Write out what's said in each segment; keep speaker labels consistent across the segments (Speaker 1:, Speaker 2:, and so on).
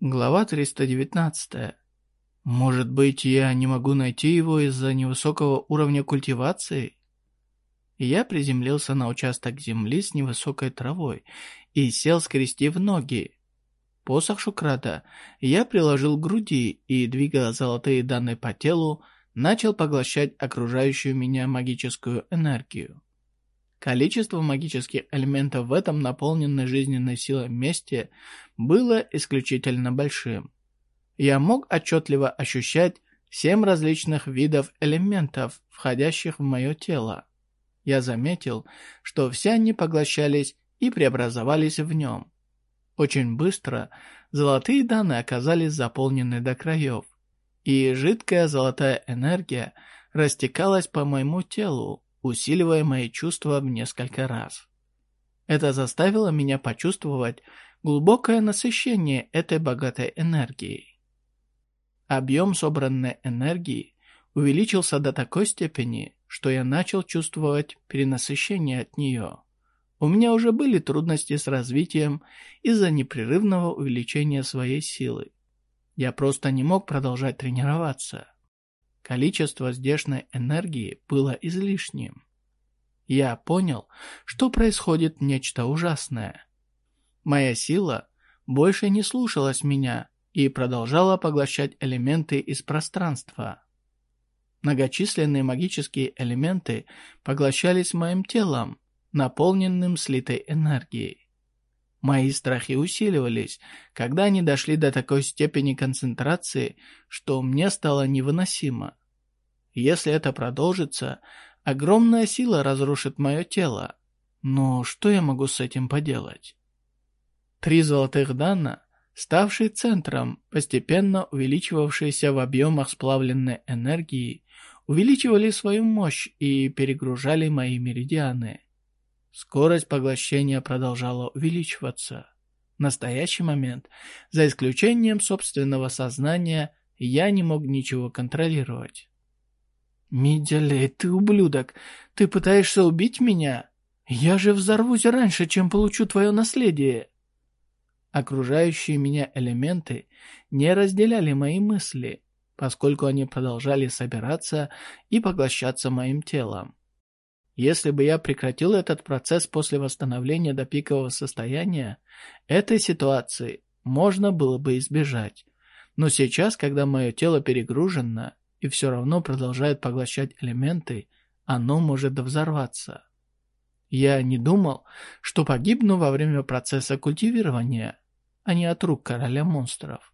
Speaker 1: Глава 319. Может быть, я не могу найти его из-за невысокого уровня культивации? Я приземлился на участок земли с невысокой травой и сел, скрестив ноги. Посох Шукрата я приложил к груди и, двигая золотые данные по телу, начал поглощать окружающую меня магическую энергию. Количество магических элементов в этом наполненной жизненной силой месте было исключительно большим. Я мог отчетливо ощущать семь различных видов элементов, входящих в мое тело. Я заметил, что все они поглощались и преобразовались в нем. Очень быстро золотые данные оказались заполнены до краев, и жидкая золотая энергия растекалась по моему телу, усиливая мои чувства в несколько раз. Это заставило меня почувствовать глубокое насыщение этой богатой энергией. Объем собранной энергии увеличился до такой степени, что я начал чувствовать перенасыщение от нее. У меня уже были трудности с развитием из-за непрерывного увеличения своей силы. Я просто не мог продолжать тренироваться. Количество здешней энергии было излишним. Я понял, что происходит нечто ужасное. Моя сила больше не слушалась меня и продолжала поглощать элементы из пространства. Многочисленные магические элементы поглощались моим телом, наполненным слитой энергией. Мои страхи усиливались, когда они дошли до такой степени концентрации, что мне стало невыносимо. Если это продолжится, огромная сила разрушит мое тело. Но что я могу с этим поделать? Три золотых дана, ставшие центром, постепенно увеличивавшиеся в объемах сплавленной энергии, увеличивали свою мощь и перегружали мои меридианы. Скорость поглощения продолжала увеличиваться. В настоящий момент, за исключением собственного сознания, я не мог ничего контролировать. «Мидялей, ты ублюдок! Ты пытаешься убить меня? Я же взорвусь раньше, чем получу твое наследие!» Окружающие меня элементы не разделяли мои мысли, поскольку они продолжали собираться и поглощаться моим телом. Если бы я прекратил этот процесс после восстановления до пикового состояния, этой ситуации можно было бы избежать. Но сейчас, когда мое тело перегружено, и все равно продолжает поглощать элементы, оно может взорваться. Я не думал, что погибну во время процесса культивирования, а не от рук короля монстров.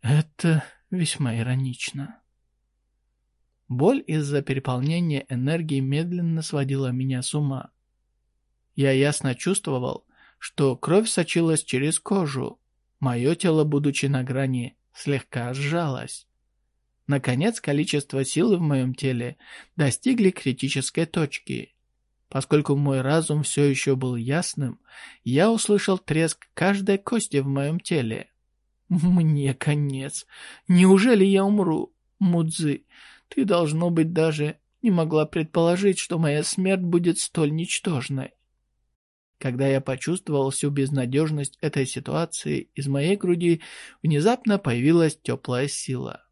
Speaker 1: Это весьма иронично. Боль из-за переполнения энергии медленно сводила меня с ума. Я ясно чувствовал, что кровь сочилась через кожу. Мое тело, будучи на грани, слегка сжалось. Наконец, количество силы в моем теле достигли критической точки. Поскольку мой разум все еще был ясным, я услышал треск каждой кости в моем теле. Мне конец. Неужели я умру? Мудзи, ты, должно быть, даже не могла предположить, что моя смерть будет столь ничтожной. Когда я почувствовал всю безнадежность этой ситуации, из моей груди внезапно появилась теплая сила.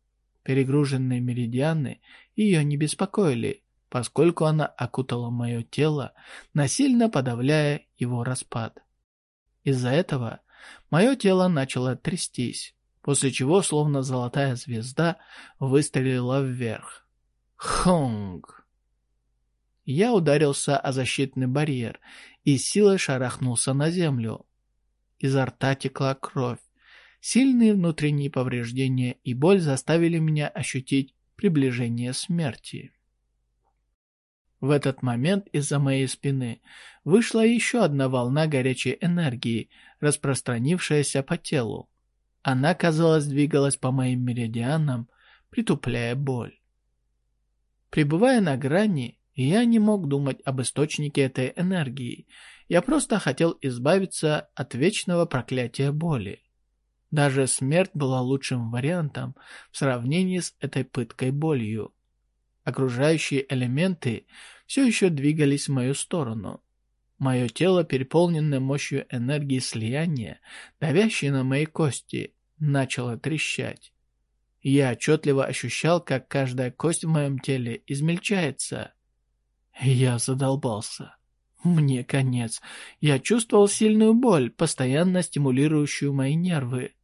Speaker 1: Перегруженные меридианы ее не беспокоили, поскольку она окутала мое тело, насильно подавляя его распад. Из-за этого мое тело начало трястись, после чего, словно золотая звезда, выстрелила вверх. Хонг! Я ударился о защитный барьер и силой шарахнулся на землю. Изо рта текла кровь, Сильные внутренние повреждения и боль заставили меня ощутить приближение смерти. В этот момент из-за моей спины вышла еще одна волна горячей энергии, распространившаяся по телу. Она, казалось, двигалась по моим меридианам, притупляя боль. Пребывая на грани, я не мог думать об источнике этой энергии. Я просто хотел избавиться от вечного проклятия боли. Даже смерть была лучшим вариантом в сравнении с этой пыткой болью. Окружающие элементы все еще двигались в мою сторону. Мое тело, переполненное мощью энергии слияния, давящей на мои кости, начало трещать. Я отчетливо ощущал, как каждая кость в моем теле измельчается. Я задолбался. Мне конец. Я чувствовал сильную боль, постоянно стимулирующую мои нервы.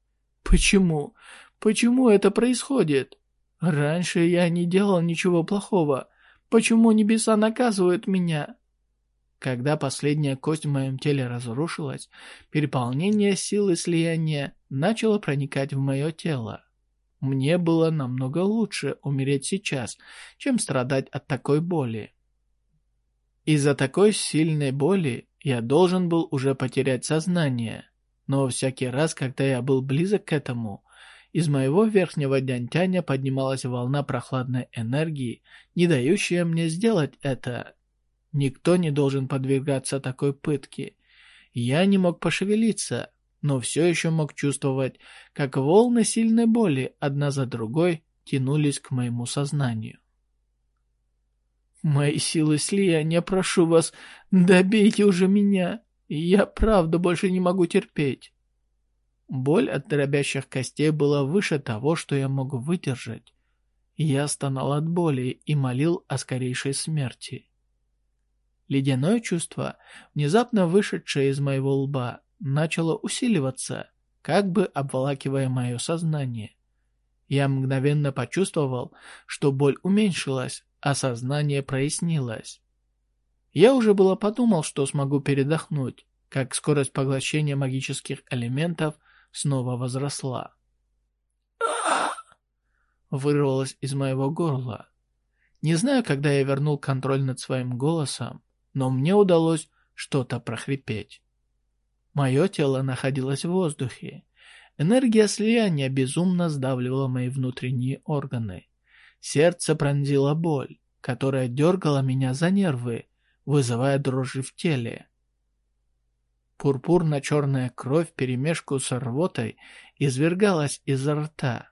Speaker 1: Почему? Почему это происходит? Раньше я не делал ничего плохого. Почему небеса наказывают меня? Когда последняя кость в моем теле разрушилась, переполнение силы слияния начало проникать в мое тело. Мне было намного лучше умереть сейчас, чем страдать от такой боли. Из-за такой сильной боли я должен был уже потерять сознание, но всякий раз, когда я был близок к этому, из моего верхнего дянтяня поднималась волна прохладной энергии, не дающая мне сделать это. Никто не должен подвергаться такой пытке. Я не мог пошевелиться, но все еще мог чувствовать, как волны сильной боли одна за другой тянулись к моему сознанию. «Мои силы слияния, прошу вас, добейте уже меня. Я правда больше не могу терпеть». Боль от дробящих костей была выше того, что я мог выдержать. Я стонал от боли и молил о скорейшей смерти. Ледяное чувство, внезапно вышедшее из моего лба, начало усиливаться, как бы обволакивая мое сознание. Я мгновенно почувствовал, что боль уменьшилась, а сознание прояснилось. Я уже было подумал, что смогу передохнуть, как скорость поглощения магических элементов снова возросла. Вырвалось из моего горла. Не знаю, когда я вернул контроль над своим голосом, но мне удалось что-то прохрипеть. Мое тело находилось в воздухе. Энергия слияния безумно сдавливала мои внутренние органы. Сердце пронзило боль, которая дергала меня за нервы, вызывая дрожи в теле. Пурпурно-черная кровь перемешку с рвотой извергалась изо рта.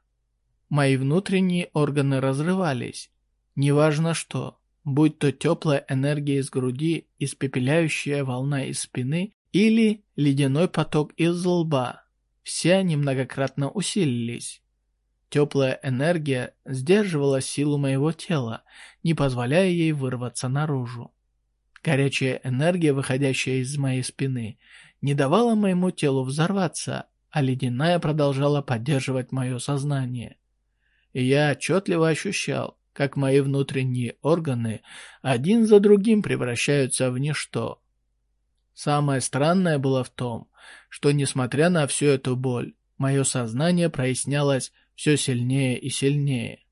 Speaker 1: Мои внутренние органы разрывались. Неважно что, будь то теплая энергия из груди, испепеляющая волна из спины или ледяной поток из лба, все они многократно усилились. Теплая энергия сдерживала силу моего тела, не позволяя ей вырваться наружу. Горячая энергия, выходящая из моей спины, не давала моему телу взорваться, а ледяная продолжала поддерживать мое сознание. И я отчетливо ощущал, как мои внутренние органы один за другим превращаются в ничто. Самое странное было в том, что, несмотря на всю эту боль, мое сознание прояснялось все сильнее и сильнее.